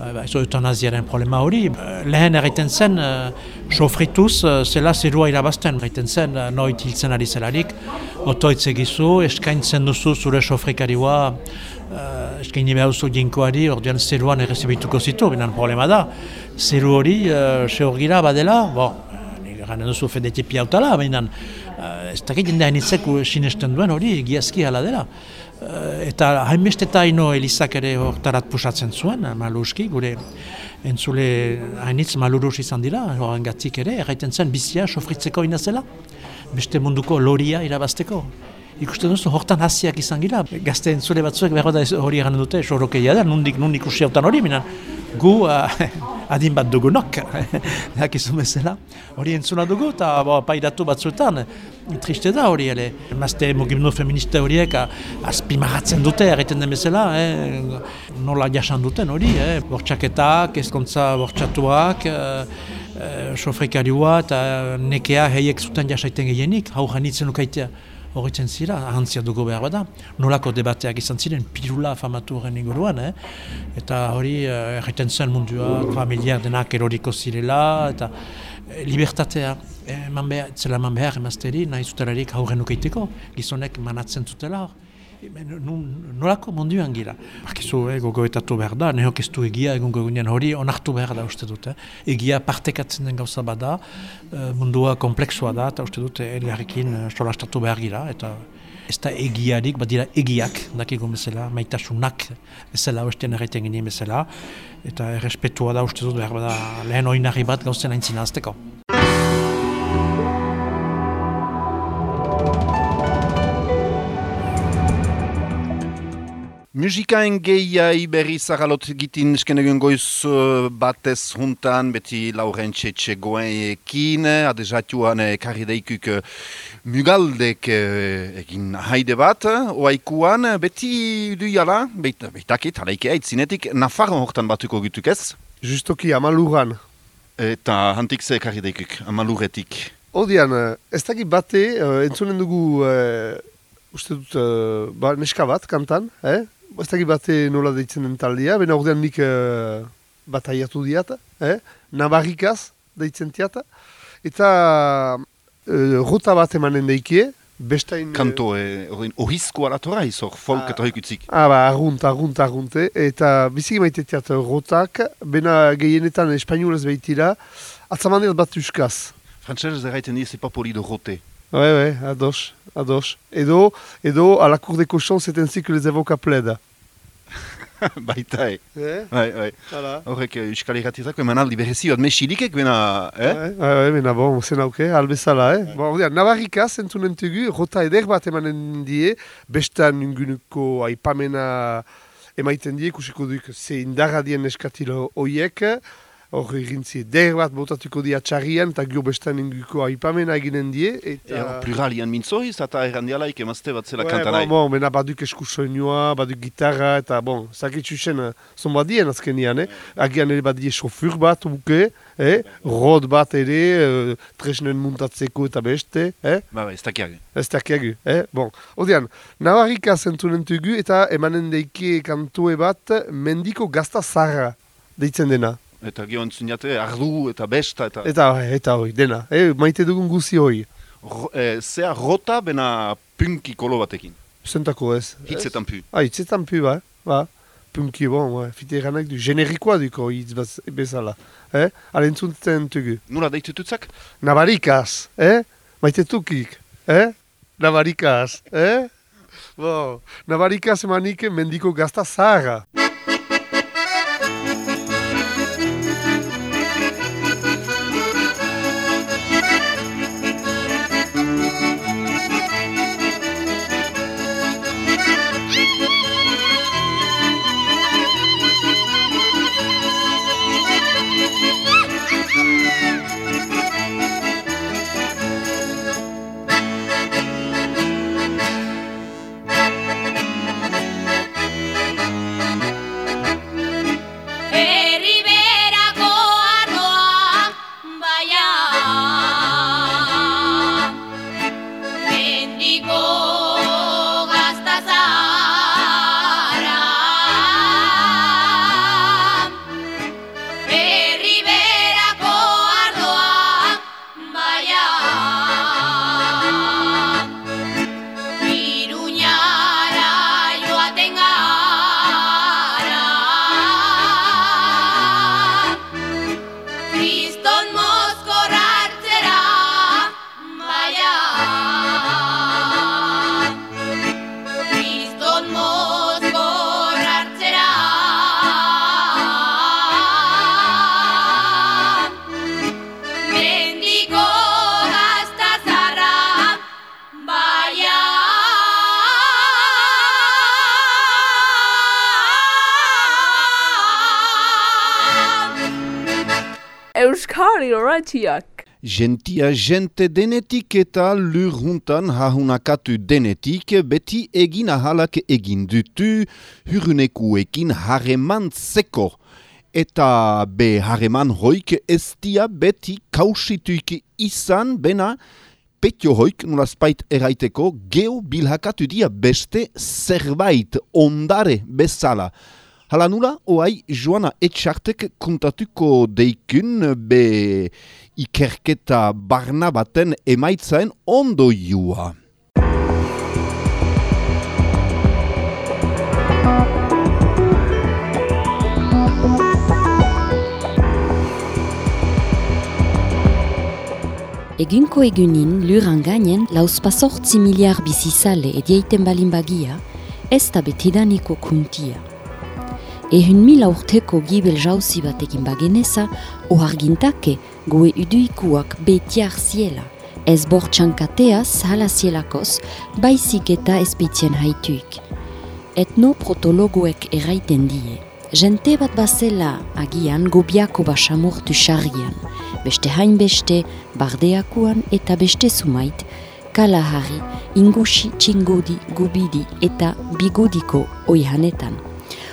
Ba, ez eutanaziaren problema hori. Lehen erraiten zen, uh, sofrituz, uh, zela zerua irabazten. Erraiten zen, uh, noit hiltzen ari zelarik, otoitze gizu, eskaintzen duzu zure sofrikarioa, uh, eskaini behar duzu jinkoari, ordean zeruan errezibituko zitu, binan problema da. Zeru hori, uh, seurgira badela, bo, gana duzu fedetipi autala, baina uh, ez dakit jendean itzeko sinesten duen hori, egiazki hala dela. Uh, eta hainbeste eta ino Elizak ere hortarat pusatzen zuen, maluski, gure entzule hainitz malurus izan dira, horren gatik ere, erraiten zen bizia sofritzeko inazela, beste munduko loria irabazteko. Ikusten duzu, hortan hasiak izan gira. Gazte entzule batzuek behar da hori egan dute, sorokeia da, nundik nun ikusi hautan hori, minan gu uh, [laughs] adin bat dugunok, [laughs] dakizun bezala. Hori entzuna dugu, eta paidatu batzuetan, triste da hori ere. Mazte mugimno feminista horiek azpimagatzen dute, egiten den bezala, eh, nola jasan duten hori, eh, bortxaketak, ezkontza bortxatuak, eh, sofrikarioa eta nekea heiek zuten jasaiten gehienik, hau janitzen ukaitea horretzen zira, ahantzia dugu behar bada. Nolako debateak izan ziren, pirula famatu horren inguruan, eh? eta hori uh, erreten zen mundua, familiar denak eroriko zirela, eta eh, libertatea, eman behar, zela eman behar emazteri, nahi zutelarik haurren ukeiteko, gizonek manatzen zutela hor. Nolako munduan gira. Bakizu, eh, gogoetatu behar da, nehok ez du egia egun gogunean hori onartu behar da uste dut. Eh. Egia partekatzen den gauza bada, eh, mundua kompleksua da, eta uste dut eliarrekin eh, solastatu behar gira, eta ez da egiarik, badira egiak, dakiko bezala, maitasunak bezala, oestean erraiten ginen bezala, eta errespetua da uste dut behar bada lehen oinarri bat gauzen aintzina azteko. Musikaen gehiai berri zagalot gitin eskenegun goiz uh, batez juntan, beti lauren txetxe goenekin, adezatuan karri deikuk uh, mugaldek uh, egin haide bat, oaikuan, beti duiala, behitakit, halaike aitzinetik, nafarron hortan batuko gutuk ez? Justoki, amaluran. Eta hantik ze karri deikuk, amaluretik. Odian, ez dakit bate, entzunen dugu, uste dut, ba, neska bat, kantan, eh? Ez dakit bat nola deitzen den taldea, bena ordean nik uh, bat aiatu diata, eh? nabarrikaz deitzen tiata, eta uh, rota bat emanen deikie, bestain... Kanto, eh, ohizko aratora izor, folk ah, eta hoikutzik. Ah, ba, argunt, argunt, argunt, eta biziki maite tiata rotak, bena gehienetan espainolez behitira, atzamandeat bat uskaz. Frantzez erraiten dira, pas poli de rote. Ouais, ouais, ados, ados. Edo, edo, à la cour des cochons, c'est ainsi que les avocats plaident. [laughs] Baita, eh? Eh? Bai, bai. Hala. Horrek Euskal Herratizako eman aldi berezi bat mesilikek, bena, eh? Bai, bai, bai, bena, bon, zen auke, albezala, eh? Bon, ordean, Navarrika zentunen tugu, rota eder bat emanen die, bestan nungunuko aipamena emaiten die, kusiko duk, ze indarra dien eskatilo oiek, hor egintzi, der bat botatuko dia txarrian, eta gio bestan inguko aipamena eginen die. Eta... E, pluralian mintzoiz, eta errandialaik emazte bat zela ouais, kantanai. Bon, bon, bena baduk esku soinua, baduk gitarra, eta bon, zakitzu zen, zon badien azkenian, eh? Agian ere badie sofur bat, buke, eh? Rod bat ere, uh, tresnen muntatzeko eta beste, eh? Ba, ba, ez dakiagu. Ez dakiagu, eh? Bon, odean, navarrika zentunen tugu, eta emanen deike kantue bat, mendiko gazta zarra, deitzen dena. Eta gio entzuniate, ardu eta besta eta... Eta, eta hoi, dena. E, maite dugun guzi hoi. Ro, e, zea rota bena punki kolo batekin. Zentako ez. Hitzetan pu. Ah, hitzetan pu, ba. ba. Punki, bon, ba. fite eranak du. Generikoa duko hitz bezala. Eh? Ale entzuntzen tugu. Nula deitututzak? Nabarikaz, eh? Maite tukik, eh? Nabarikaz, eh? Bon, Nabarikaz emanik mendiko gazta zaharra. Irratiak. Gentia gente denetik eta lur juntan hahunakatu denetik beti egin ahalak egin dutu hurunekuekin haremantzeko. Eta be hareman hoik ez dia beti kausituik izan bena petio hoik nolazpait eraiteko geo bilhakatu dia beste zerbait ondare bezala. Hala nula, oai Joana Etxartek kontatuko deikun be ikerketa barna baten emaitzaen ondo jua. Egunko egunin luran gainen lauzpazortzi miliar bizizale edieiten balin bagia, ez da betidaniko kuntia. Ehun mila urteko gibel jauzi batekin bageneza, ohargintake goe uduikuak betiar ziela, ez bortxankateaz hala zielakoz, baizik eta ezpeitzien haituik. Etnoprotologoek erraiten die, jente bat bazela agian gobiako basamurtu sargian, beste hainbeste, bardeakuan eta beste sumait, kalahari, ingusi, txingodi, gubidi eta bigodiko oihanetan.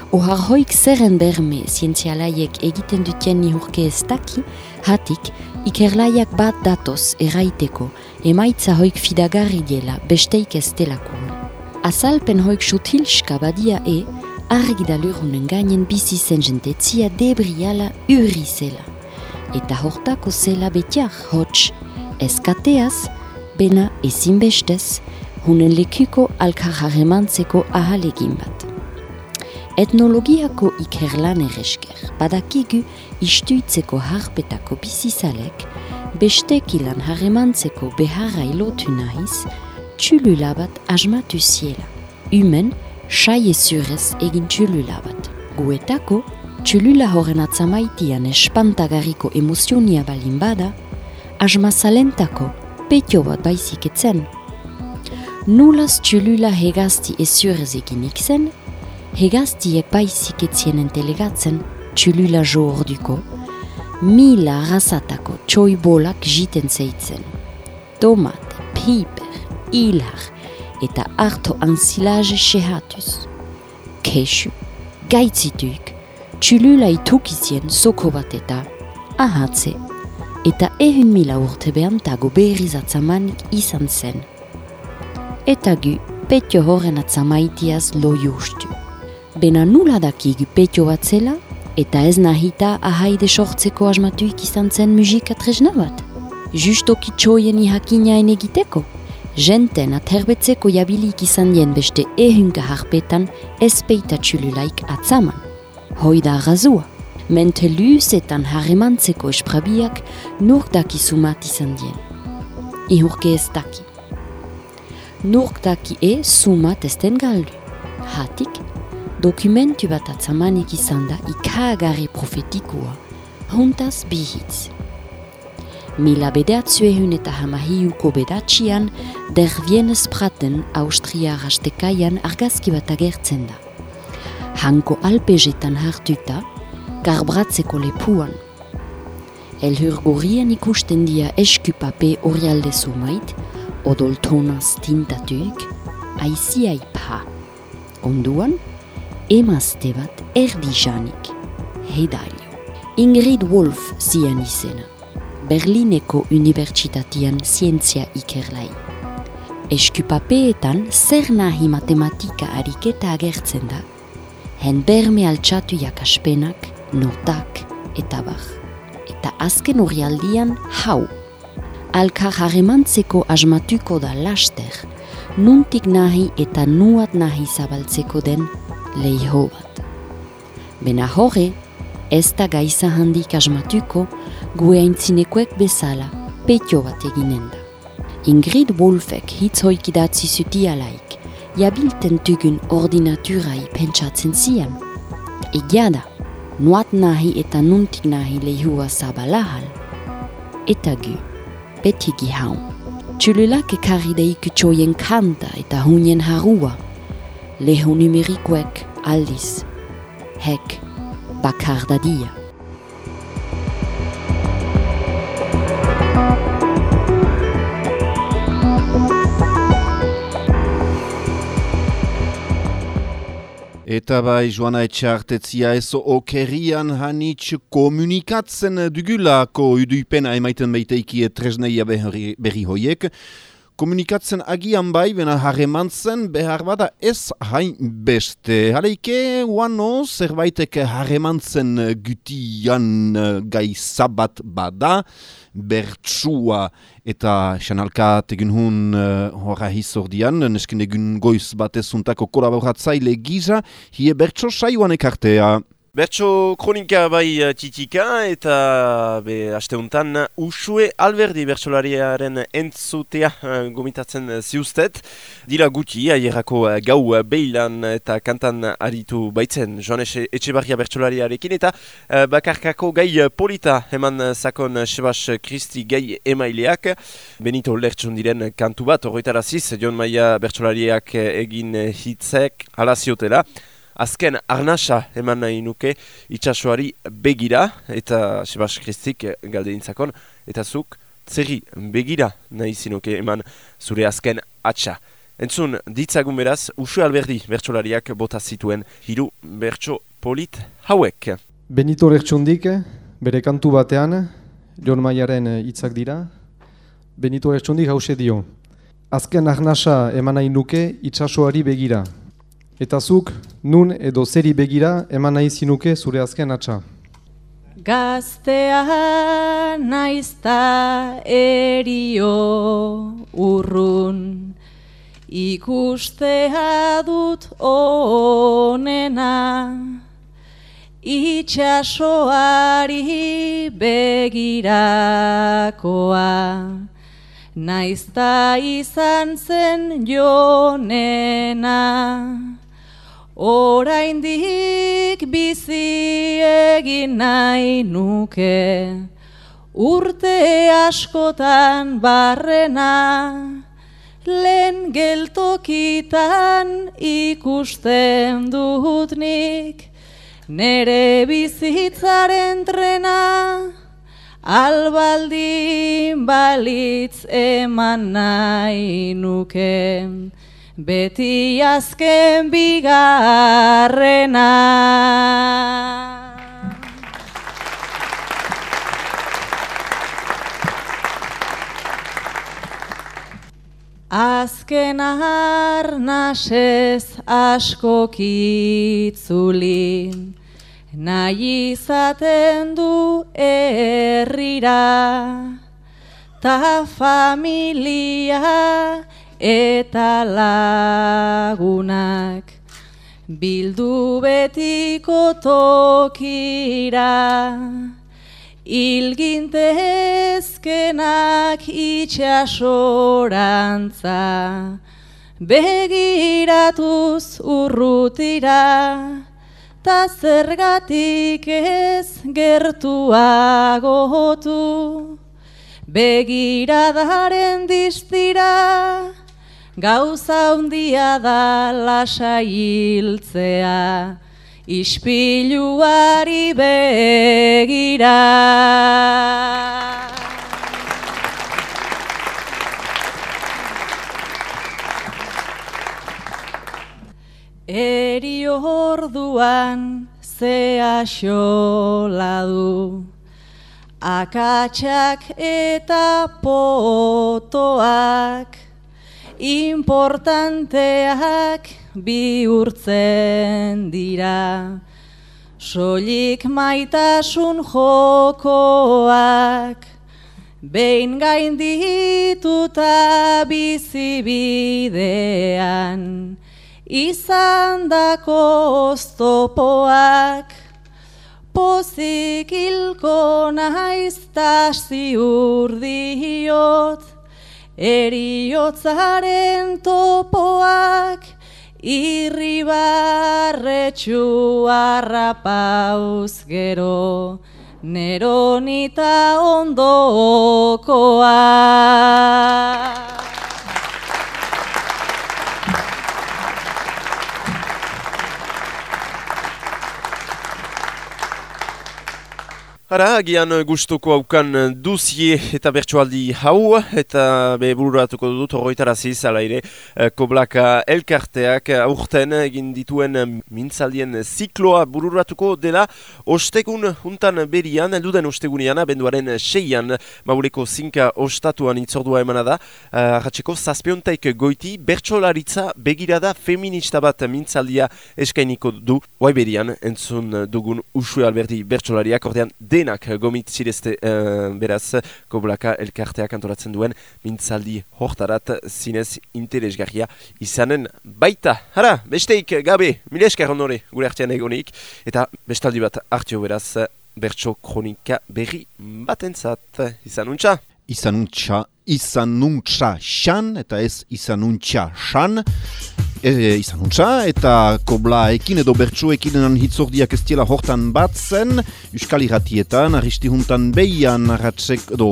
Ohar hoik zerren berme zientzialaiek egiten dutien nihurke ez daki, hatik ikerlaiak bat datoz eraiteko, emaitza hoik fidagarri dela besteik ez delakoan. Azalpen hoik sutilska badia e, argi da gainen bizi zen jentetzia debriala urri zela. Eta hortako zela betiar hots, eskateaz, bena ezinbestez, hunen lekuko alkarharemantzeko ahalegin bat. Etnologiako ikerlan eresker, badakigu istuitzeko harpetako bizizalek, bestekilan haremantzeko beharra ilotu nahiz, txulula bat asmatu ziela. Humen, sai ezurez egin txulula bat. Guetako, txulula horren atzamaitian espantagarriko emozionia balin bada, asmazalentako petio bat baizik etzen. Nulaz txulula hegazti ezurez egin ikzen, hegaztiek baizik etzien entelegatzen txulula jo orduko, mila razatako txoibolak jiten zeitzen. Tomate, piper, hilar eta harto anzilage sehatuz. Kesu, gaitzituik, txulula itukizien soko bat eta ahatze, eta ehun mila urte behantago berriz atzamanik izan zen. Eta gu, petio horren atzamaitiaz lo justu. Bena nula dakigu petio bat zela, eta ez nahita ahaide sortzeko asmatuik izan zen musika tresna bat. Justoki txoien ihakinaen egiteko. Jenten aterbetzeko jabilik izan dien beste ehunka harpetan ezpeita txululaik atzaman. Hoi da razua. Mente luzetan harremantzeko esprabiak nurk dakizumat izan dien. Ihurke ez daki. Nurk daki e sumat ez den galdu. Hatik, dokumentu bat atzamanik izan da ikagarri profetikua, huntaz bihitz. Mila bedatzu ehun eta hamahiuko bedatxian, der Vienes Praten Austria rastekaian argazki bat agertzen da. Hanko alpejetan hartuta, garbratzeko lepuan. Elhur gorien ikusten dia eskupape orialde sumait, odoltonaz tintatuik, aizia ipa. Onduan, emazte bat erdi janik, heidailo. Ingrid Wolf zian izena, Berlineko Unibertsitatean zientzia ikerlai. Eskupapeetan zer nahi matematika ariketa agertzen da, hen berme altxatu jakaspenak, notak eta bar. Eta azken aldian hau. Alkar harremantzeko asmatuko da laster, nuntik nahi eta nuat nahi zabaltzeko den leiho bat. Bena horre, ez da gaiza handik asmatuko gue aintzinekoek bezala petio bat eginen da. Ingrid Wolfek hitz hoik idatzi zutialaik, jabilten tugun ordinaturai pentsatzen zian. Egia da, nuat nahi eta nuntik nahi lehua zabalahal. Eta gu, beti gihaun. Txululak ekarri txoien kanta eta hunien harua. Leho numerikoek aldiz. Hek, bakar dadia. Eta bai, joana etxartetzia ez okerian hanitz komunikatzen dugulako uduipena emaiten beiteiki tresneia berri hoiek. Komunikatzen agian bai, bena harremantzen behar bada ez hain beste. Haleike, uano, zerbaitek harremantzen gutian gai zabat bada, bertsua eta xanalka tegun hun uh, horra hizordian, nesken egun goiz batezuntako kolaboratzaile giza, hie bertso saioan ekartea. Bertso kronika bai uh, titika eta be asteuntan usue alberdi bertsolariaren entzutea uh, gomitatzen ziustet. Dira guti aierako uh, gau beilan eta kantan aritu baitzen Joanes Etxebarria bertsolariarekin eta bakarkako gai polita eman sakon Sebas Kristi gai emaileak. Benito lertsun diren kantu bat horretaraziz, Jon Maia bertsolariak egin hitzek alaziotela. Azken arnasa eman nahi nuke itxasoari begira eta Sebas Kristik galdeintzakon eta zuk zerri begira nahi zinuke eman zure azken atxa. Entzun, ditzagun beraz, Usu Alberdi bertsolariak bota zituen hiru bertso polit hauek. Benito Lertxundik, bere kantu batean, Jon Maiaren hitzak dira, Benito Lertxundik hause dio. Azken arnasa eman nahi nuke itxasoari begira. Eta zuk, nun edo zeri begira eman nahi zinuke zure azken atxa. Gaztea naizta erio urrun, ikustea dut onena, itxasoari begirakoa, naizta izan zen jonena. Oraindik bizi egin nahi nuke, urte askotan barrena, lehen geltokitan ikusten dut nik, nere bizitzaren trena, albaldin balitz eman nahi nuke beti azken bigarrena. Azken arnasez asko kitzulin, nahi izaten du herrira, ta familia eta lagunak. Bildu betiko tokira ilgintezkenak itxasorantza begiratuz urrutira ta zergatik ez gertuagotu. Begiradaren distira gauza hundia da lasailtzea, ispiluari begira. Eri orduan zea xola du, akatsak eta potoak, importanteak bihurtzen dira. Soilik maitasun jokoak, behin gaindituta bizibidean, izan dako oztopoak, pozik hilko naizta ziur diot, eriotzaren topoak, irribarretxu harrapauz gero, neronita ondokoa. Hara, agian gustuko haukan duzie eta bertsoaldi hau, eta be bururatuko dut horretaraziz, ala ere, eh, koblaka elkarteak aurten egin dituen mintzaldien zikloa bururatuko dela, ostekun juntan berian, elduden ostegunian, benduaren seian, mauleko zinka ostatuan itzordua emana da, arratseko zazpiontaik goiti, bertsolaritza begirada feminista bat mintzaldia eskainiko du, guai berian, entzun dugun usue alberdi bertsolariak, ordean, denak gomit zirezte uh, beraz koblaka elkarteak antolatzen duen mintzaldi hortarat zinez interesgarria izanen baita. Hara, besteik gabe, mile esker honore gure artean egonik eta bestaldi bat hartio beraz bertso kronika berri batentzat izanuntza. Izanuntza, izanuntza xan eta ez izanuntza xan. E, izanuntza eta kobla ekin edo bertsoekin hitzordiak ez diela hortan batzen Euskal Iratietan, arristi juntan behian arratsek edo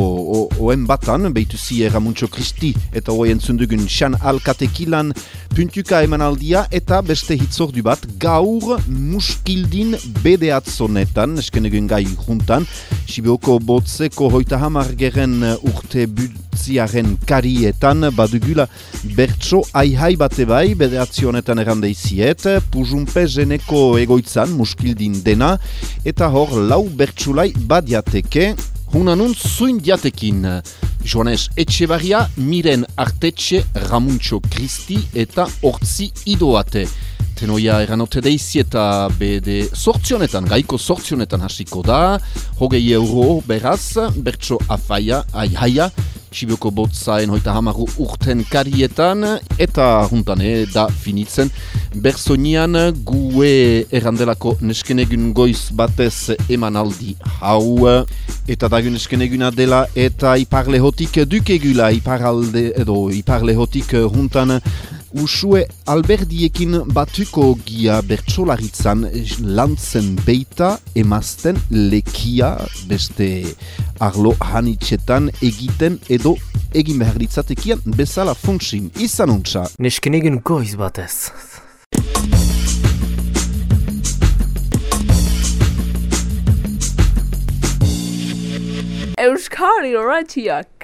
oen batan behitu zi Ramuntxo Kristi eta oen zundugun xan alkatekilan puntuka emanaldia eta beste hitzordu bat gaur muskildin bedeatzonetan eskenegun gai juntan Sibioko botzeko hoita hamar geren urte butziaren karietan badugula bertso aihai bate bai bederazionetan errande iziet, puzunpe zeneko egoitzan muskildin dena, eta hor lau bertsulai badiateke, hunanun zuin diatekin. Joanes Etxebarria, Miren Artetxe, Ramuntxo Kristi eta Hortzi Idoate. Tenoia eranote deizi eta bede sortzionetan, gaiko sortzionetan hasiko da, hogei euro beraz, bertso afaia, aihaia, Sibioko botzaen hoita hamaru urten karietan, eta juntane da finitzen. Bersonian gue errandelako neskenegun goiz batez emanaldi hau, eta dagun neskeneguna dela eta iparlehotik dukegula iparalde edo iparlehotik juntan Usue alberdiekin batuko gia bertsolaritzan lantzen beita emazten lekia beste arlo hanitxetan egiten edo egin behar ditzatekian bezala funtsin izan untsa. Nesken egin goiz batez. Euskari horretiak.